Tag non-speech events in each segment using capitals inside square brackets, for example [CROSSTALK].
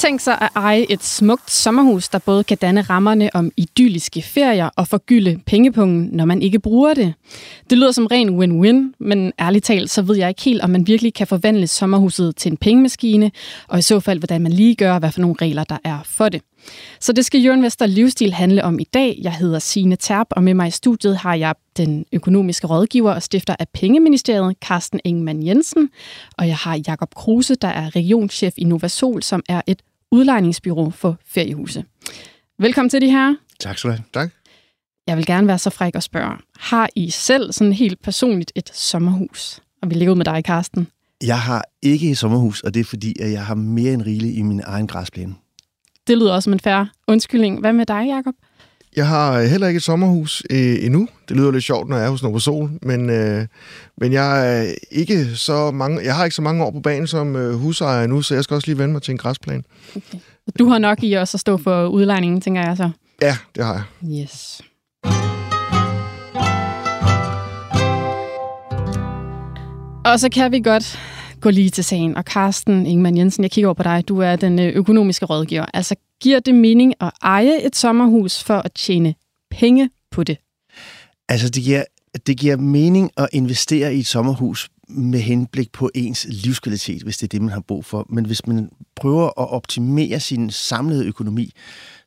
Tænk sig at eje et smukt sommerhus, der både kan danne rammerne om idylliske ferier og forgylde pengepungen, når man ikke bruger det. Det lyder som ren win-win, men ærligt talt, så ved jeg ikke helt, om man virkelig kan forvandle sommerhuset til en pengemaskine, og i så fald, hvordan man lige gør, hvad for nogle regler der er for det. Så det skal Jørgen Vester Livsstil handle om i dag. Jeg hedder Signe Terp, og med mig i studiet har jeg den økonomiske rådgiver og stifter af Pengeministeriet, Carsten Ingemann Jensen, og jeg har Jakob Kruse, der er regionschef i Novasol, som er et udlejningsbyrå for feriehuse. Velkommen til de her. Tak skal du have. Tak. Jeg vil gerne være så fræk og spørge, har I selv sådan helt personligt et sommerhus? Og vi ligger ud med dig, Karsten. Jeg har ikke et sommerhus, og det er fordi, at jeg har mere end rigeligt i min egen græsplæne. Det lyder også som en færre undskyldning. Hvad med dig, Jakob? Jeg har heller ikke et sommerhus øh, endnu. Det lyder lidt sjovt, når jeg er hos Nova Sol, men, øh, men jeg, er ikke så mange, jeg har ikke så mange år på banen som øh, husejer nu, så jeg skal også lige vende mig til en græsplan. Okay. Du har nok i også at stå for udlejningen, tænker jeg så. Ja, det har jeg. Yes. Og så kan vi godt gå lige til sagen. Og Carsten Ingemann Jensen, jeg kigger over på dig. Du er den øh, økonomiske rådgiver. Altså, giver det mening at eje et sommerhus for at tjene penge på det? Altså, det giver, det giver mening at investere i et sommerhus med henblik på ens livskvalitet, hvis det er det, man har brug for. Men hvis man prøver at optimere sin samlede økonomi,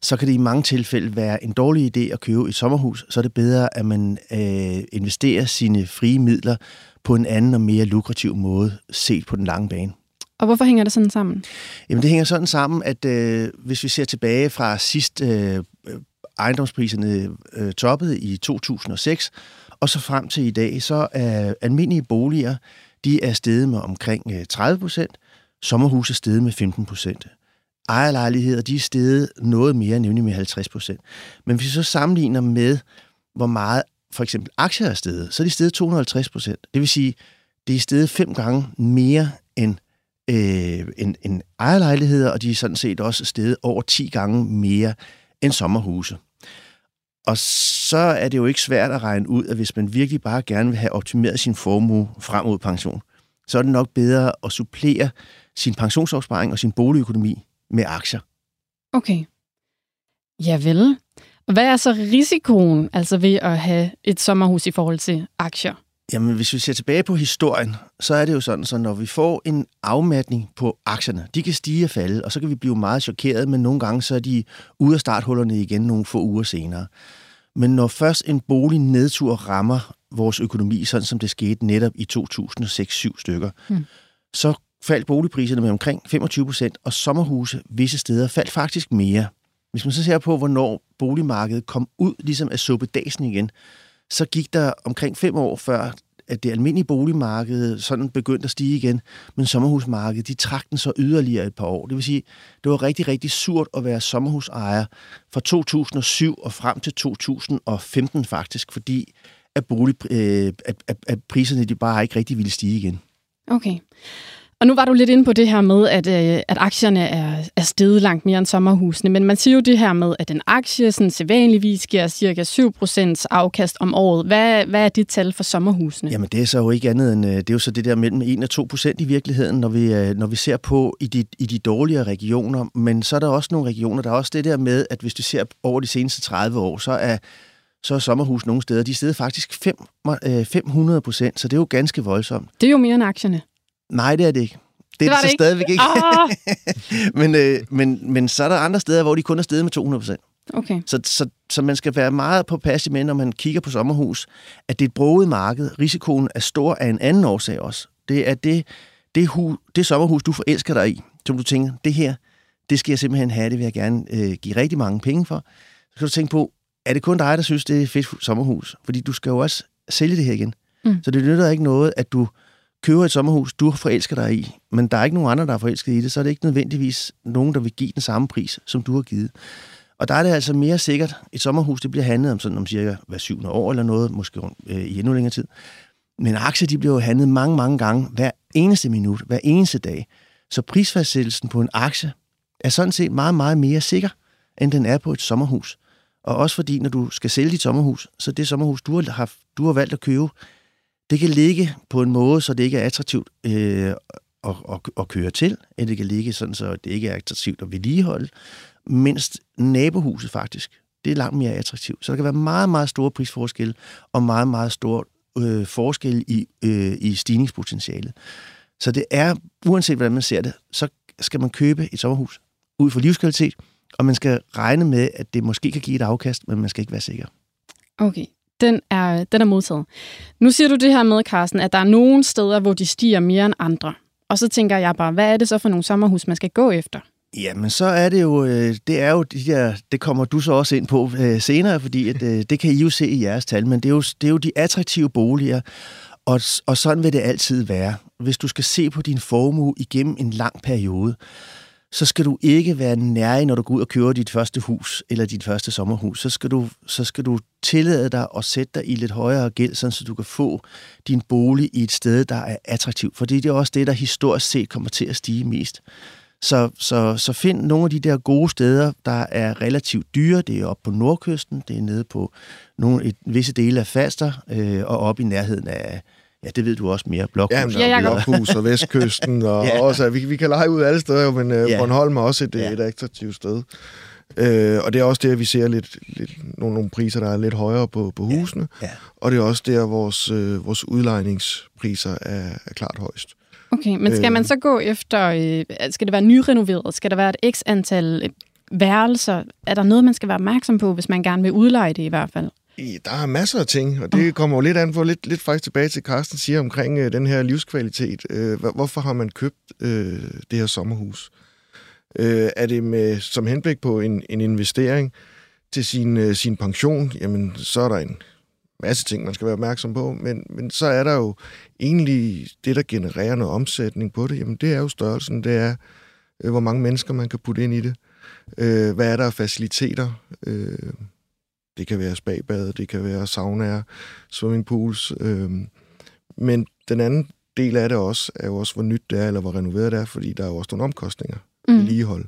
så kan det i mange tilfælde være en dårlig idé at købe et sommerhus. Så er det bedre, at man øh, investerer sine frie midler på en anden og mere lukrativ måde, set på den lange bane. Og hvorfor hænger det sådan sammen? Jamen det hænger sådan sammen, at øh, hvis vi ser tilbage fra sidst øh, ejendomspriserne øh, toppede i 2006, og så frem til i dag, så er almindelige boliger, de er steget med omkring øh, 30 procent, sommerhuse er steget med 15 procent. Ejerlejligheder, de er steget noget mere, nemlig med 50 procent. Men hvis vi så sammenligner med, hvor meget for eksempel aktier er steget, så er de steget 250 procent. Det vil sige, det er steget fem gange mere end, øh, end, end ejerlejligheder, og de er sådan set også steget over 10 gange mere end sommerhuse. Og så er det jo ikke svært at regne ud, at hvis man virkelig bare gerne vil have optimeret sin formue frem mod pension, så er det nok bedre at supplere sin pensionsopsparing og sin boligøkonomi med aktier. Okay. Ja vel. Hvad er så risikoen altså ved at have et sommerhus i forhold til aktier? Jamen, hvis vi ser tilbage på historien, så er det jo sådan, så når vi får en afmatning på aktierne, de kan stige og falde, og så kan vi blive meget chokeret, men nogle gange så er de ude af starthullerne igen nogle få uger senere. Men når først en bolig nedtur rammer vores økonomi, sådan som det skete netop i 2006-7 stykker, hmm. så faldt boligpriserne med omkring 25 procent, og sommerhuse visse steder faldt faktisk mere. Hvis man så ser på, hvornår boligmarkedet kom ud ligesom af suppedasen igen, så gik der omkring fem år før, at det almindelige boligmarked sådan begyndte at stige igen, men sommerhusmarkedet, de trak den så yderligere et par år. Det vil sige, det var rigtig, rigtig surt at være sommerhusejer fra 2007 og frem til 2015 faktisk, fordi at, bolig, øh, at, at, at priserne de bare ikke rigtig ville stige igen. Okay. Og nu var du lidt inde på det her med, at, øh, at aktierne er, er steget langt mere end sommerhusene, men man siger jo det her med, at en aktie sådan sædvanligvis giver cirka 7% afkast om året. Hvad, hvad er det tal for sommerhusene? Jamen det er så jo ikke andet end, øh, det er jo så det der mellem 1 og 2 procent i virkeligheden, når vi, øh, når vi ser på i de, i de dårligere regioner. Men så er der også nogle regioner, der er også det der med, at hvis du ser over de seneste 30 år, så er så er sommerhus nogle steder, de er stedet faktisk 5, 500 procent, så det er jo ganske voldsomt. Det er jo mere end aktierne. Nej, det er det ikke. Det, er det, det så ikke. stadigvæk ikke. Oh. [LAUGHS] men, øh, men, men så er der andre steder, hvor de kun er steget med 200 procent. Okay. Så, så, så man skal være meget på pas med, når man kigger på sommerhus, at det er et broget marked. Risikoen er stor af en anden årsag også. Det er det, det, hu, det sommerhus, du forelsker dig i, som du tænker, det her, det skal jeg simpelthen have, det vil jeg gerne øh, give rigtig mange penge for. Så kan du tænke på, er det kun dig, der synes, det er et fedt sommerhus? Fordi du skal jo også sælge det her igen. Mm. Så det nytter ikke noget, at du køber et sommerhus, du forelsker dig i, men der er ikke nogen andre, der er forelsket i det, så er det ikke nødvendigvis nogen, der vil give den samme pris, som du har givet. Og der er det altså mere sikkert, et sommerhus, det bliver handlet om sådan om cirka hver syvende år eller noget, måske øh, i endnu længere tid. Men aktier, de bliver jo handlet mange, mange gange, hver eneste minut, hver eneste dag. Så prisfastsættelsen på en aktie er sådan set meget, meget mere sikker, end den er på et sommerhus. Og også fordi, når du skal sælge dit sommerhus, så det sommerhus, du har, haft, du har valgt at købe, det kan ligge på en måde, så det ikke er attraktivt øh, at, at, at køre til, eller det kan ligge sådan, så det ikke er attraktivt at vedligeholde, mindst nabohuset faktisk. Det er langt mere attraktivt. Så der kan være meget, meget store prisforskelle og meget, meget stor øh, forskel i, øh, i stigningspotentialet. Så det er, uanset hvordan man ser det, så skal man købe et sommerhus ud for livskvalitet, og man skal regne med, at det måske kan give et afkast, men man skal ikke være sikker. Okay, den er, den er modtaget. Nu siger du det her med, Carsten, at der er nogle steder, hvor de stiger mere end andre. Og så tænker jeg bare, hvad er det så for nogle sommerhus, man skal gå efter? Jamen, så er det jo, øh, det er jo de der, det kommer du så også ind på øh, senere, fordi at, øh, det kan I jo se i jeres tal, men det er jo, det er jo de attraktive boliger, og, og sådan vil det altid være. Hvis du skal se på din formue igennem en lang periode, så skal du ikke være nær, når du går ud og køber dit første hus eller dit første sommerhus. Så skal du, så skal du tillade dig at sætte dig i lidt højere gæld, så du kan få din bolig i et sted, der er attraktivt. For det er også det, der historisk set kommer til at stige mest. Så, så, så find nogle af de der gode steder, der er relativt dyre. Det er oppe på nordkysten, det er nede på nogle, et, visse dele af Falster, øh, og op i nærheden af, ja, det ved du også mere, Blokhus. Ja, ja Blokhus og [LAUGHS] Vestkysten, og ja. også, vi, vi kan lege ud alle steder, men øh, ja. Bornholm er også et, ja. et attraktivt sted. Øh, og det er også der, vi ser lidt, lidt nogle, nogle priser, der er lidt højere på, på husene. Ja. Ja. Og det er også der, vores, øh, vores udlejningspriser er, er klart højst. Okay, men skal man øh. så gå efter, øh, skal det være nyrenoveret? Skal der være et x antal værelser? Er der noget, man skal være opmærksom på, hvis man gerne vil udleje det i hvert fald? Der er masser af ting, og det kommer jo lidt an på, lidt, lidt faktisk tilbage til Carsten siger omkring øh, den her livskvalitet. Øh, hvorfor har man købt øh, det her sommerhus? Øh, er det med som henblik på en, en investering til sin, øh, sin pension? Jamen, så er der en masse ting, man skal være opmærksom på, men, men så er der jo egentlig det, der genererer noget omsætning på det, jamen det er jo størrelsen, det er, øh, hvor mange mennesker man kan putte ind i det. Øh, hvad er der af faciliteter? Øh, det kan være spagbad, det kan være saunaer, swimmingpools. Øh, men den anden del af det også, er jo også, hvor nyt det er, eller hvor renoveret det er, fordi der er jo også nogle omkostninger mm. i ligehold.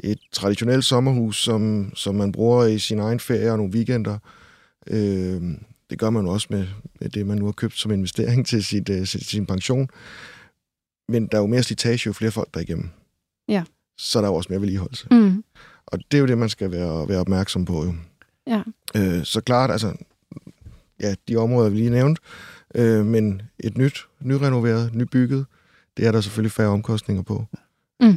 Et traditionelt sommerhus, som, som man bruger i sin egen ferie og nogle weekender, øh, det gør man også med, med det, man nu har købt som investering til sit, uh, sin pension. Men der er jo mere slitage, jo flere folk der er igennem. Ja. Så er der jo også mere vedligeholdelse. Mm. Og det er jo det, man skal være, være opmærksom på. Jo. Ja. Øh, så klart, altså, ja, de områder, vi lige nævnt, øh, men et nyt, nyrenoveret, nybygget, det er der selvfølgelig færre omkostninger på. Mm. Øh.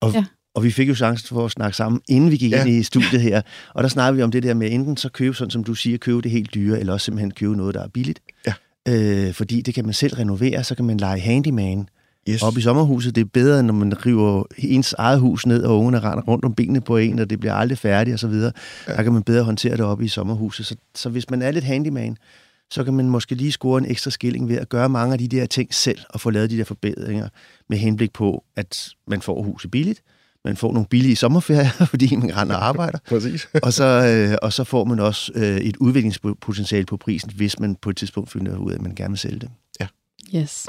Og, ja. og vi fik jo chancen for at snakke sammen, inden vi gik ja. ind i studiet her. Og der snakkede vi om det der med enten så købe, sådan som du siger, købe det helt dyre, eller også simpelthen købe noget, der er billigt. Ja. Øh, fordi det kan man selv renovere, så kan man lege handyman yes. op i sommerhuset. Det er bedre, når man river ens eget hus ned, og ungerne render rundt om benene på en, og det bliver aldrig færdigt osv. Ja. Der kan man bedre håndtere det op i sommerhuset. Så, så hvis man er lidt handyman, så kan man måske lige score en ekstra skilling ved at gøre mange af de der ting selv, og få lavet de der forbedringer med henblik på, at man får huset billigt, man får nogle billige sommerferier, [LAUGHS] fordi man render og arbejder. [LAUGHS] Præcis. og, så, øh, og så får man også øh, et udviklingspotentiale på prisen, hvis man på et tidspunkt finder ud af, at man gerne vil sælge det. Ja. Yes.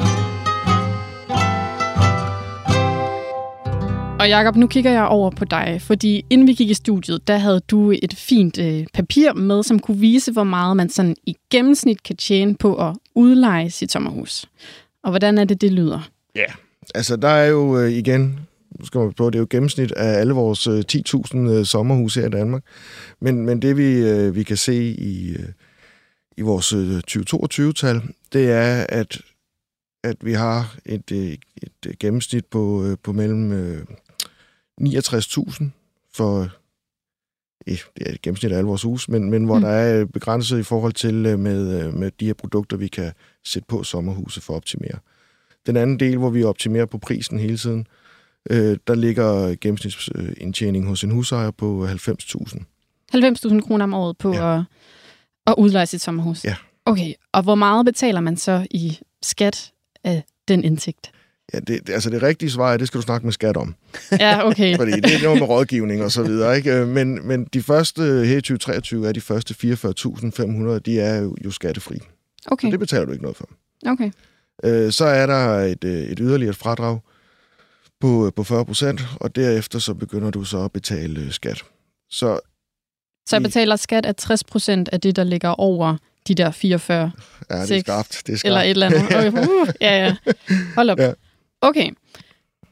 Og Jakob, nu kigger jeg over på dig, fordi inden vi gik i studiet, der havde du et fint øh, papir med, som kunne vise, hvor meget man sådan i gennemsnit kan tjene på at udleje sit sommerhus. Og hvordan er det, det lyder? Ja, altså der er jo øh, igen, nu skal man på, det er jo gennemsnit af alle vores øh, 10.000 øh, sommerhuse her i Danmark. Men, men det vi, øh, vi kan se i, øh, i vores øh, 2022-tal, det er, at at vi har et, øh, et, et gennemsnit på, øh, på mellem øh, 69.000 for det er et gennemsnit af alle vores hus, men, men hvor mm. der er begrænset i forhold til øh, med, øh, med de her produkter, vi kan sætte på sommerhuset for at optimere. Den anden del, hvor vi optimerer på prisen hele tiden, øh, der ligger gennemsnitsindtjening hos en husejer på 90.000. 90.000 kroner om året på ja. at, at udleje sit sommerhus? Ja. Okay, og hvor meget betaler man så i skat af den indtægt? Ja, det, altså det rigtige svar er, det skal du snakke med skat om. [LAUGHS] Ja, okay. Fordi det er noget med rådgivning og så videre, ikke? Øh, men, men de første, her i 2023, er de første 44.500, de er jo, jo skattefri. Okay. Så det betaler du ikke noget for. Okay. Øh, så er der et, øh, et yderligere fradrag på, på 40 procent, og derefter så begynder du så at betale skat. Så, så jeg betaler skat af 60 procent af det, der ligger over de der 44? Ja, det er skarpt. Det er skarpt. Eller et eller andet. Okay. [LAUGHS] Uh, ja, ja. Hold op. Ja. Okay.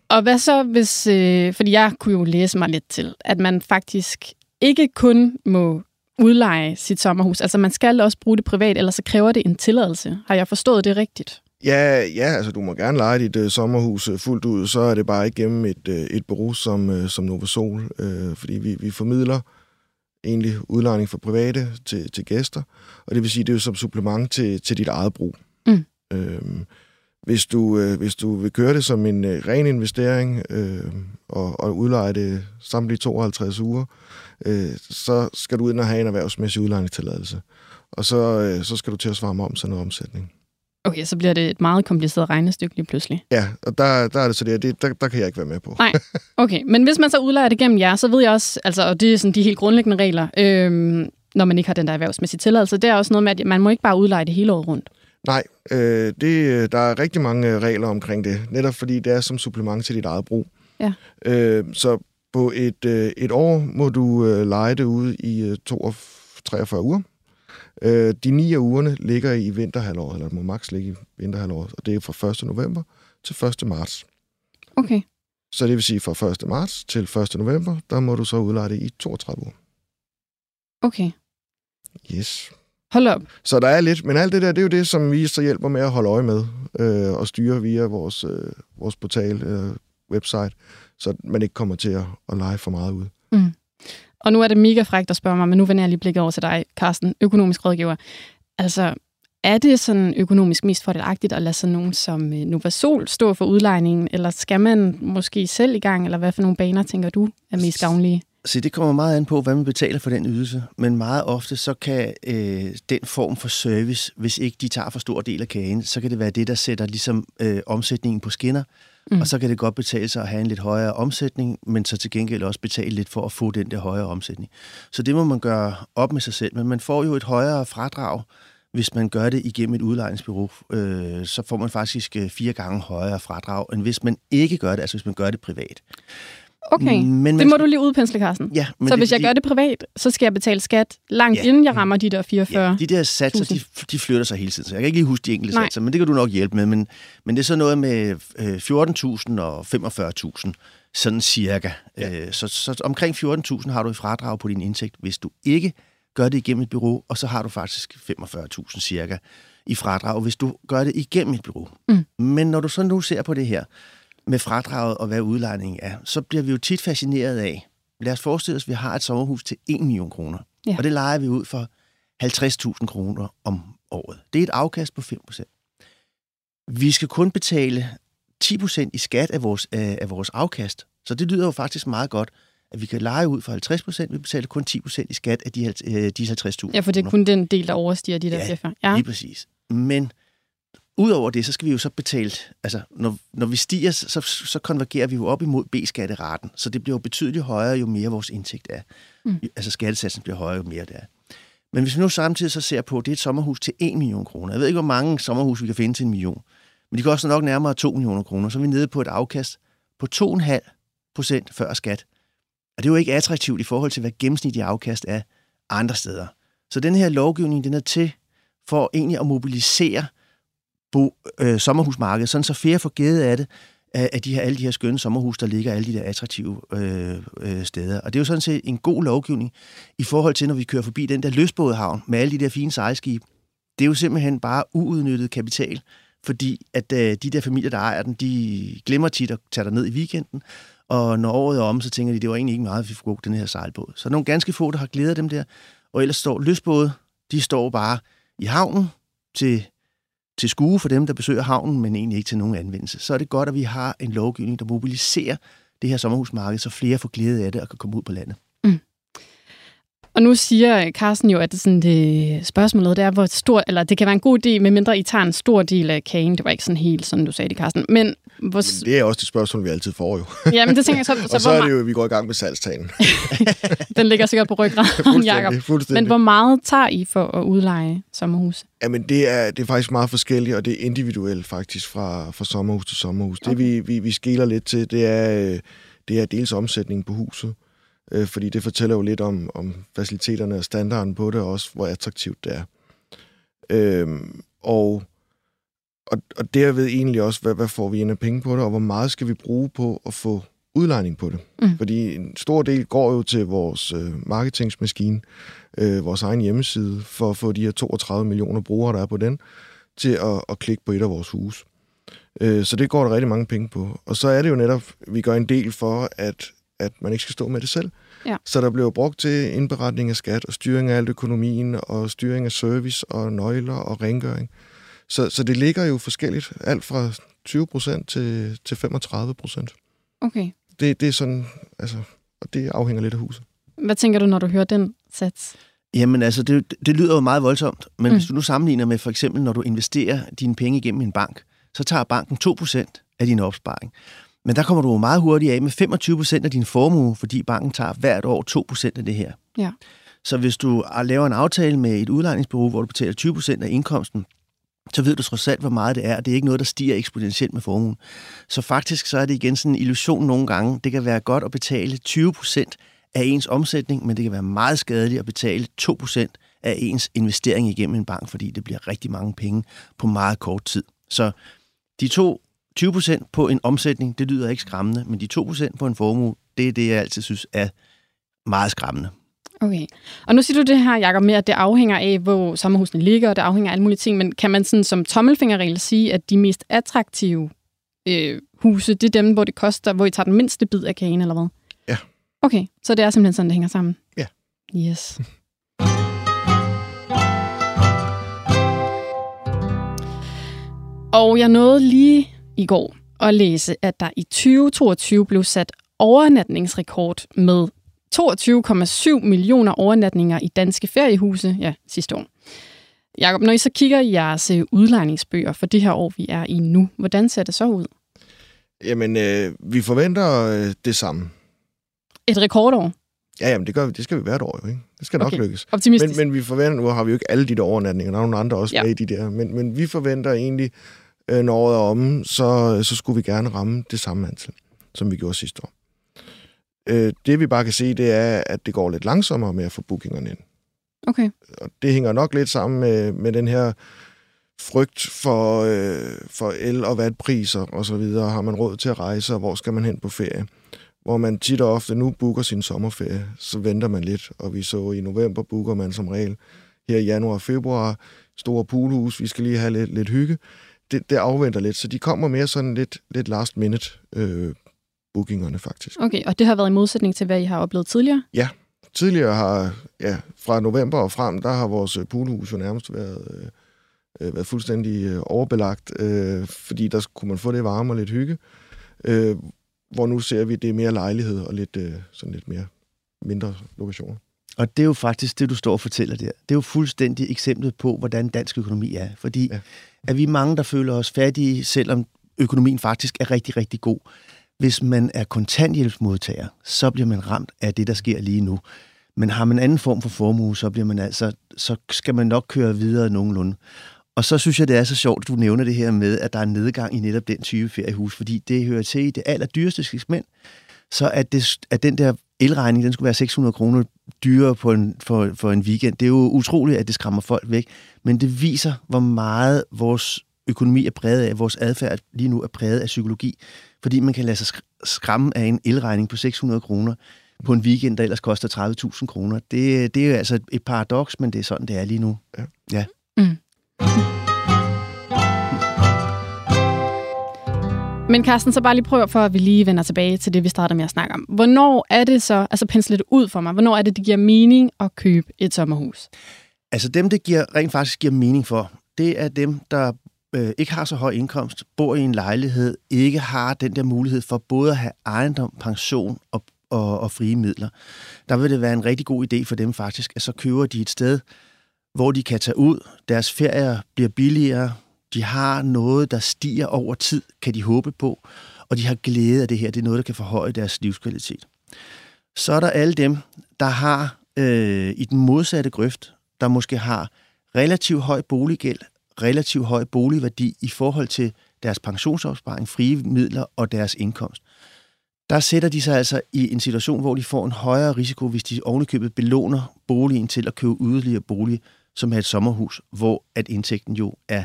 Og hvad så, hvis... Øh, fordi jeg kunne jo læse mig lidt til, at man faktisk ikke kun må udleje sit sommerhus. Altså man skal også bruge det privat, ellers så kræver det en tilladelse. Har jeg forstået det rigtigt? Ja, ja, altså du må gerne lege dit uh, sommerhus uh, fuldt ud, så er det bare igennem et, uh, et bureau som, uh, som Novasol, uh, fordi vi, vi formidler egentlig udlejning for private til, til gæster, og det vil sige, det er jo som supplement til, til dit eget brug. Mm. Hvis, du, uh, hvis du vil køre det som en uh, ren investering uh, og, og udleje det samtlige 52 uger, uh, så skal du ud og have en erhvervsmæssig udlejningstilladelse. Og så, uh, så skal du til at svare om sådan noget omsætning. Okay, så bliver det et meget kompliceret regnestykke lige pludselig. Ja, og der, der er det så det, det der, der kan jeg ikke være med på. Nej, [LAUGHS] okay. Men hvis man så udlejer det gennem jer, så ved jeg også, altså, og det er sådan de helt grundlæggende regler, øhm, når man ikke har den der erhvervsmæssige tilladelse, det er også noget med, at man må ikke bare udleje det hele året rundt. Nej, øh, det, der er rigtig mange regler omkring det, netop fordi det er som supplement til dit eget brug. Ja. Øh, så på et, øh, et år må du øh, lege det ud i øh, 42, 43 uger. Øh, de ni af ugerne ligger i vinterhalvåret, eller må maks ligge i vinterhalvåret, og det er fra 1. november til 1. marts. Okay. Så det vil sige fra 1. marts til 1. november, der må du så udleje det i 32 uger. Okay. Yes. Hold op. Så der er lidt, men alt det der, det er jo det, som vi så hjælper med at holde øje med øh, og styre via vores, øh, vores portal, øh, website, så man ikke kommer til at, at lege for meget ud. Mm. Og nu er det mega frækt at spørge mig, men nu vender jeg lige blikket over til dig, Carsten, økonomisk rådgiver. Altså, er det sådan økonomisk mest fordelagtigt at lade sådan nogen som Novasol stå for udlejningen, eller skal man måske selv i gang, eller hvad for nogle baner tænker du er mest gavnlige? Så det kommer meget an på, hvad man betaler for den ydelse. Men meget ofte, så kan øh, den form for service, hvis ikke de tager for stor del af kagen, så kan det være det, der sætter ligesom øh, omsætningen på skinner. Mm. Og så kan det godt betale sig at have en lidt højere omsætning, men så til gengæld også betale lidt for at få den der højere omsætning. Så det må man gøre op med sig selv. Men man får jo et højere fradrag, hvis man gør det igennem et udlejningsbureau. Øh, så får man faktisk øh, fire gange højere fradrag, end hvis man ikke gør det, altså hvis man gør det privat. Okay, men det må du lige udpensle, Carsten. Ja, men så det, hvis jeg gør det privat, så skal jeg betale skat langt ja, inden jeg rammer de der 44 ja, de der satser, de, de flytter sig hele tiden, så jeg kan ikke lige huske de enkelte Nej. satser, men det kan du nok hjælpe med. Men, men det er så noget med øh, 14.000 og 45.000, sådan cirka. Ja. Øh, så, så omkring 14.000 har du i fradrag på din indtægt, hvis du ikke gør det igennem et bureau, og så har du faktisk 45.000 cirka i fradrag, hvis du gør det igennem et bureau. Mm. Men når du så nu ser på det her, med fradraget og hvad udlejningen er, så bliver vi jo tit fascineret af, lad os forestille os, at vi har et sommerhus til 1 million kroner, ja. og det leger vi ud for 50.000 kroner om året. Det er et afkast på 5%. Vi skal kun betale 10% i skat af vores, af vores afkast, så det lyder jo faktisk meget godt, at vi kan lege ud for 50%, vi betaler kun 10% i skat af de, de 50.000 Ja, for det er kun den del, der overstiger de der ja, 4 Ja, lige præcis. Men Udover det, så skal vi jo så betale, altså når, når vi stiger, så, så konvergerer vi jo op imod B-skatteraten, så det bliver jo betydeligt højere, jo mere vores indtægt er. Mm. Altså skattesatsen bliver højere, jo mere det er. Men hvis vi nu samtidig så ser på, det er et sommerhus til 1 million kroner. Jeg ved ikke, hvor mange sommerhus vi kan finde til en million. Men de koster nok nærmere 2 millioner kroner. Så er vi nede på et afkast på 2,5 procent før skat. Og det er jo ikke attraktivt i forhold til, hvad gennemsnitlig afkast er andre steder. Så den her lovgivning, den er til for egentlig at mobilisere bo, øh, sommerhusmarked, sådan så flere får gæde af det, af de her, alle de her skønne sommerhus, der ligger alle de der attraktive øh, øh, steder. Og det er jo sådan set en god lovgivning i forhold til, når vi kører forbi den der løsbådehavn med alle de der fine sejlskibe. Det er jo simpelthen bare uudnyttet kapital, fordi at øh, de der familier, der ejer den, de glemmer tit at tage ned i weekenden, og når året er om, så tænker de, det var egentlig ikke meget, at vi får den her sejlbåd. Så nogle ganske få, der har glædet dem der, og ellers står løsbåde, de står bare i havnen til til skue for dem, der besøger havnen, men egentlig ikke til nogen anvendelse. Så er det godt, at vi har en lovgivning, der mobiliserer det her sommerhusmarked, så flere får glæde af det og kan komme ud på landet. Mm. Og nu siger Carsten jo, at det, sådan, det spørgsmålet det er, hvor stor, eller det kan være en god idé, medmindre I tager en stor del af kagen. Det var ikke sådan helt, sådan du sagde det, Carsten. Men, hvor... Men det er også det spørgsmål, vi altid får jo. ja, men det tænker jeg så. [LAUGHS] så og så er det jo, at vi går i gang med salgstagen. [LAUGHS] Den ligger sikkert på ryggraden, [LAUGHS] Jacob. Men hvor meget tager I for at udleje sommerhus? Jamen, det er, det er faktisk meget forskelligt, og det er individuelt faktisk fra, fra sommerhus til sommerhus. Okay. Det, vi, vi, vi skiller lidt til, det er, det er dels omsætningen på huset øh, fordi det fortæller jo lidt om, om faciliteterne og standarden på det, og også hvor attraktivt det er. Øh, og og, og derved egentlig også, hvad, hvad får vi ind af penge på det, og hvor meget skal vi bruge på at få udlejning på det. Mm. Fordi en stor del går jo til vores øh, marketingsmaskine, øh, vores egen hjemmeside, for at få de her 32 millioner brugere, der er på den, til at, at klikke på et af vores hus. Øh, så det går der rigtig mange penge på. Og så er det jo netop, vi gør en del for, at, at man ikke skal stå med det selv. Ja. Så der bliver brugt til indberetning af skat og styring af alt økonomien og styring af service og nøgler og rengøring. Så, så det ligger jo forskelligt, alt fra 20 procent til, til 35 procent. Okay. Det, det er sådan, altså, og det afhænger lidt af huset. Hvad tænker du, når du hører den sats? Jamen altså, det, det lyder jo meget voldsomt, men mm. hvis du nu sammenligner med for eksempel, når du investerer dine penge igennem en bank, så tager banken 2% af din opsparing. Men der kommer du jo meget hurtigt af med 25% af din formue, fordi banken tager hvert år 2% af det her. Ja. Så hvis du laver en aftale med et udlejningsbureau, hvor du betaler 20% af indkomsten, så ved du trods alt, hvor meget det er. Det er ikke noget, der stiger eksponentielt med formuen. Så faktisk så er det igen sådan en illusion nogle gange. Det kan være godt at betale 20% af ens omsætning, men det kan være meget skadeligt at betale 2% af ens investering igennem en bank, fordi det bliver rigtig mange penge på meget kort tid. Så de to 20% på en omsætning, det lyder ikke skræmmende, men de 2% på en formue, det er det, jeg altid synes er meget skræmmende. Okay. Og nu siger du det her, Jacob, med, at det afhænger af, hvor sommerhusene ligger, og det afhænger af alle mulige ting, men kan man sådan som tommelfingerregel sige, at de mest attraktive øh, huse, det er dem, hvor det koster, hvor I tager den mindste bid af kagen, eller hvad? Ja. Okay, så det er simpelthen sådan, det hænger sammen? Ja. Yes. [LAUGHS] Og jeg nåede lige i går at læse, at der i 2022 blev sat overnatningsrekord med 22,7 millioner overnatninger i danske feriehuse ja, sidste år. Jakob, når I så kigger i jeres øh, udlejningsbøger for det her år, vi er i nu, hvordan ser det så ud? Jamen, øh, vi forventer øh, det samme. Et rekordår? Ja, jamen, det, gør vi, det skal vi hvert år jo, ikke? Det skal nok Okay. lykkes. Optimistisk? Men, men vi forventer, nu har vi jo ikke alle de der overnatninger, der er nogle andre også Ja. ja. med i de der, men, men vi forventer egentlig, øh, når året er omme, så, så skulle vi gerne ramme det samme antal, som vi gjorde sidste år. Øh, det vi bare kan se, det er, at det går lidt langsommere med at få bookingerne ind. Okay. Og det hænger nok lidt sammen med, med den her frygt for, øh, for el- og vatpriser og så videre. Har man råd til at rejse, og hvor skal man hen på ferie? Hvor man tit og ofte nu booker sin sommerferie, så venter man lidt. Og vi så i november booker man som regel her i januar og februar store poolhus, vi skal lige have lidt, lidt hygge. Det, det afventer lidt, så de kommer mere sådan lidt, lidt last minute øh, bookingerne faktisk. Okay, og det har været i modsætning til, hvad I har oplevet tidligere? Tidligere har, ja, fra november og frem, der har vores øh, poolhus jo nærmest været, øh, øh, været fuldstændig øh, overbelagt, øh, fordi der kunne man få det varme og lidt hygge. Øh, hvor nu ser vi, at det er mere lejlighed og lidt, øh, sådan lidt mere mindre lokationer. Og det er jo faktisk det, du står og fortæller der. Det er jo fuldstændig eksemplet på, hvordan dansk økonomi er. Fordi ja. Ja. er vi mange, der føler os fattige, selvom økonomien faktisk er rigtig, rigtig god. Hvis man er kontanthjælpsmodtager, så bliver man ramt af det, der sker lige nu. Men har man en anden form for formue, så, bliver man altså, så skal man nok køre videre nogenlunde. Og så synes jeg, det er så sjovt, at du nævner det her med, at der er nedgang i netop den type feriehus, fordi det hører til i det allerdyreste segment. Så at, det, at den der elregning, den skulle være 600 kroner dyrere på en, for, for en weekend, det er jo utroligt, at det skræmmer folk væk. Men det viser, hvor meget vores økonomi er præget af, vores adfærd lige nu er præget af psykologi. Fordi man kan lade sig sk- skræmme af en elregning på 600 kroner på en weekend, der ellers koster 30.000 kroner. Det, det er jo altså et, paradoks, men det er sådan, det er lige nu. Men Carsten, så bare lige prøv for, at vi lige vender tilbage til det, vi startede med at snakke om. Hvornår er det så, altså pensle det ud for mig, hvornår er det, det giver mening at købe et sommerhus? Altså dem, det giver, rent faktisk giver mening for, det er dem, der øh, ikke har så høj indkomst, bor i en lejlighed, ikke har den der mulighed for både at have ejendom, pension og, og, og frie midler. Der vil det være en rigtig god idé for dem faktisk, at så køber de et sted, hvor de kan tage ud. Deres ferier bliver billigere. De har noget, der stiger over tid, kan de håbe på. Og de har glæde af det her. Det er noget, der kan forhøje deres livskvalitet. Så er der alle dem, der har øh, i den modsatte grøft, der måske har relativt høj boliggæld, relativt høj boligværdi i forhold til deres pensionsopsparing, frie midler og deres indkomst. Der sætter de sig altså i en situation, hvor de får en højere risiko, hvis de ovenikøbet belåner boligen til at købe yderligere bolig, som er et sommerhus, hvor at indtægten jo er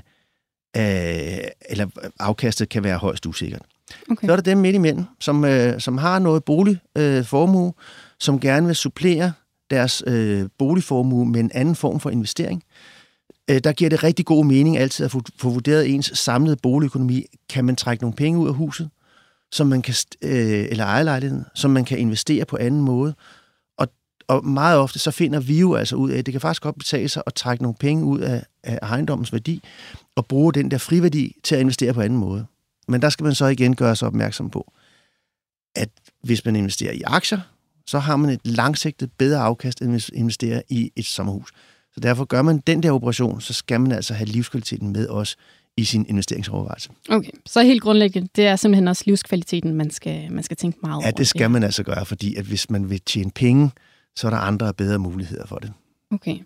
øh, eller afkastet kan være højst usikkert. Okay. Så er der dem midt imellem, som, øh, som har noget boligformue, øh, formue, som gerne vil supplere deres øh, boligformue med en anden form for investering. Øh, Øh, der giver det rigtig god mening altid at få, vurderet ens samlede boligøkonomi. Kan man trække nogle penge ud af huset, som man kan, øh, eller ejerlejligheden, som man kan investere på anden måde. Og, og meget ofte så finder vi jo altså ud af, at det kan faktisk godt betale sig at trække nogle penge ud af, af ejendommens værdi, og bruge den der friværdi til at investere på anden måde. Men der skal man så igen gøre sig opmærksom på, at hvis man investerer i aktier, så har man et langsigtet bedre afkast, end hvis man investerer i et sommerhus. Så derfor gør man den der operation, så skal man altså have livskvaliteten med os i sin investeringsovervejelse. Okay, så helt grundlæggende, det er simpelthen også livskvaliteten, man skal, man skal tænke meget over. Ja, det skal man altså gøre, fordi at hvis man vil tjene penge, så er der andre bedre muligheder for det. Okay.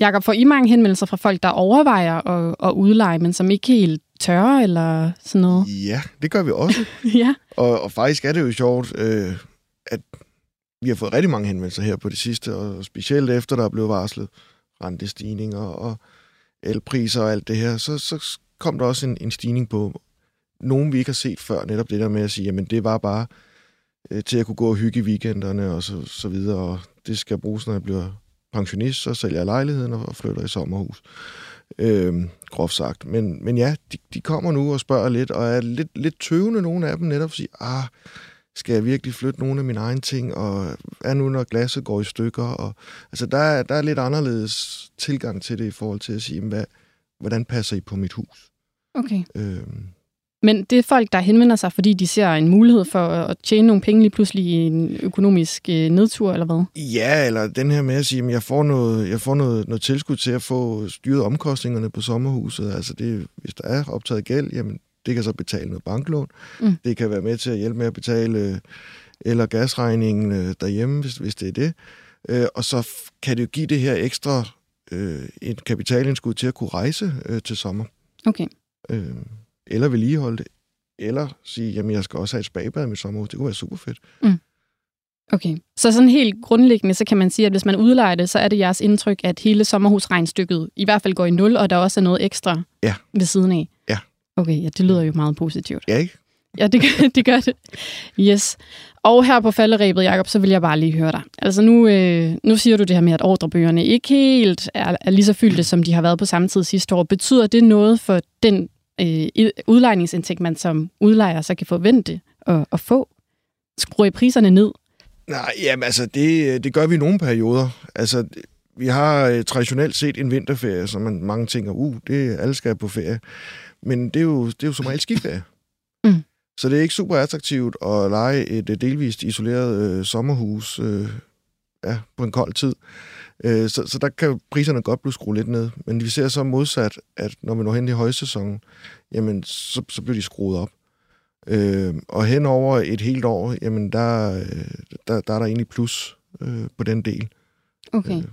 Jakob, får I mange henvendelser fra folk, der overvejer at, at udleje, men som ikke helt tør eller sådan noget? Ja, det gør vi også. [LAUGHS] ja. Og, og faktisk er det jo sjovt, øh, at vi har fået rigtig mange henvendelser her på det sidste, og specielt efter der er blevet varslet rentestigninger og elpriser og alt det her, så, så kom der også en, en stigning på nogen, vi ikke har set før, netop det der med at sige, jamen det var bare øh, til at kunne gå og hygge i weekenderne og så, så videre, og det skal bruges, når jeg bliver pensionist, så sælger jeg lejligheden og flytter i sommerhus. Øh, groft sagt. Men, men ja, de, de kommer nu og spørger lidt, og er lidt, lidt tøvende, nogle af dem netop, at sige, ah, skal jeg virkelig flytte nogle af mine egne ting, og er nu, når glasset går i stykker? Og, altså, der er, der er lidt anderledes tilgang til det i forhold til at sige, hvad, hvordan passer I på mit hus? Okay. Øhm, Men det er folk, der henvender sig, fordi de ser en mulighed for at tjene nogle penge lige pludselig i en økonomisk øh, nedtur, eller hvad? Ja, eller den her med at sige, at jeg får, noget, jeg får noget, noget tilskud til at få styret omkostningerne på sommerhuset. Altså det, hvis der er optaget gæld, jamen det kan så betale noget banklån. Mm. Det kan være med til at hjælpe med at betale øh, eller gasregningen øh, derhjemme, hvis, hvis det er det. Øh, og så kan det jo give det her ekstra øh, et kapitalindskud til at kunne rejse øh, til sommer. Okay. Øh, eller vedligeholde det. Eller sige, jamen jeg skal også have et spagebad i mit sommerhus. Det kunne være super fedt. Okay. Så sådan helt grundlæggende, så kan man sige, at hvis man udlejer det, så er det jeres indtryk, at hele sommerhusregnstykket i hvert fald går i nul, og der også er noget ekstra Ja. ved siden af. Okay, ja, det lyder jo meget positivt. Ja, ikke? Ja, det gør, [LAUGHS] det gør det. Yes. Og her på falderæbet, Jacob, så vil jeg bare lige høre dig. Altså nu, øh, nu siger du det her med, at ordrebøgerne ikke helt er, er lige så fyldte, som de har været på samme tid sidste år. Betyder det noget for den øh, udlejningsindtægt, man som udlejer så kan forvente at, at få? Skruer I priserne ned? Nej, jamen altså, det, det gør vi i nogle perioder. Altså, vi har øh, traditionelt set en vinterferie, som man, mange tænker, uh, det alle skal på ferie. Men det er jo, det er jo som regel skiferie. Mm. Så det er ikke super attraktivt at lege et øh, delvist isoleret øh, sommerhus øh, ja, på en kold tid. Øh, så, så der kan priserne godt blive skruet lidt ned. Men vi ser så modsat, at når vi når hen i højsæsonen, jamen, så, så bliver de skruet op. Øh, og hen over et helt år, jamen der, øh, der, der er der egentlig plus øh, på den del. Okay. Øh,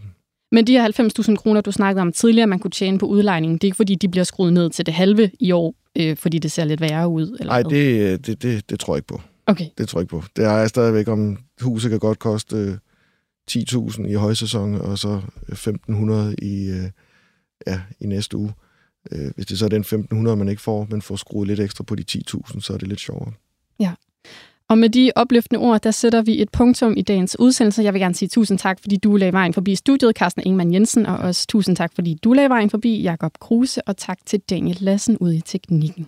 Men de her 90.000 kroner, du snakkede om tidligere, man kunne tjene på udlejningen, det er ikke fordi, de bliver skruet ned til det halve i år, øh, fordi det ser lidt værre ud? Nej, det, det, det, det tror jeg ikke på. Okay, Det tror jeg ikke på. Det er stadigvæk om, huset kan godt koste øh, 10.000 i højsæson, og så 1.500 i, øh, ja, i næste uge. Øh, hvis det så er den 1.500, man ikke får, men får skruet lidt ekstra på de 10.000, så er det lidt sjovere. Og med de opløftende ord, der sætter vi et punktum i dagens udsendelse. Jeg vil gerne sige tusind tak, fordi du lagde vejen forbi studiet, Carsten Ingemann Jensen, og også tusind tak, fordi du lagde vejen forbi, Jakob Kruse, og tak til Daniel Lassen ude i teknikken.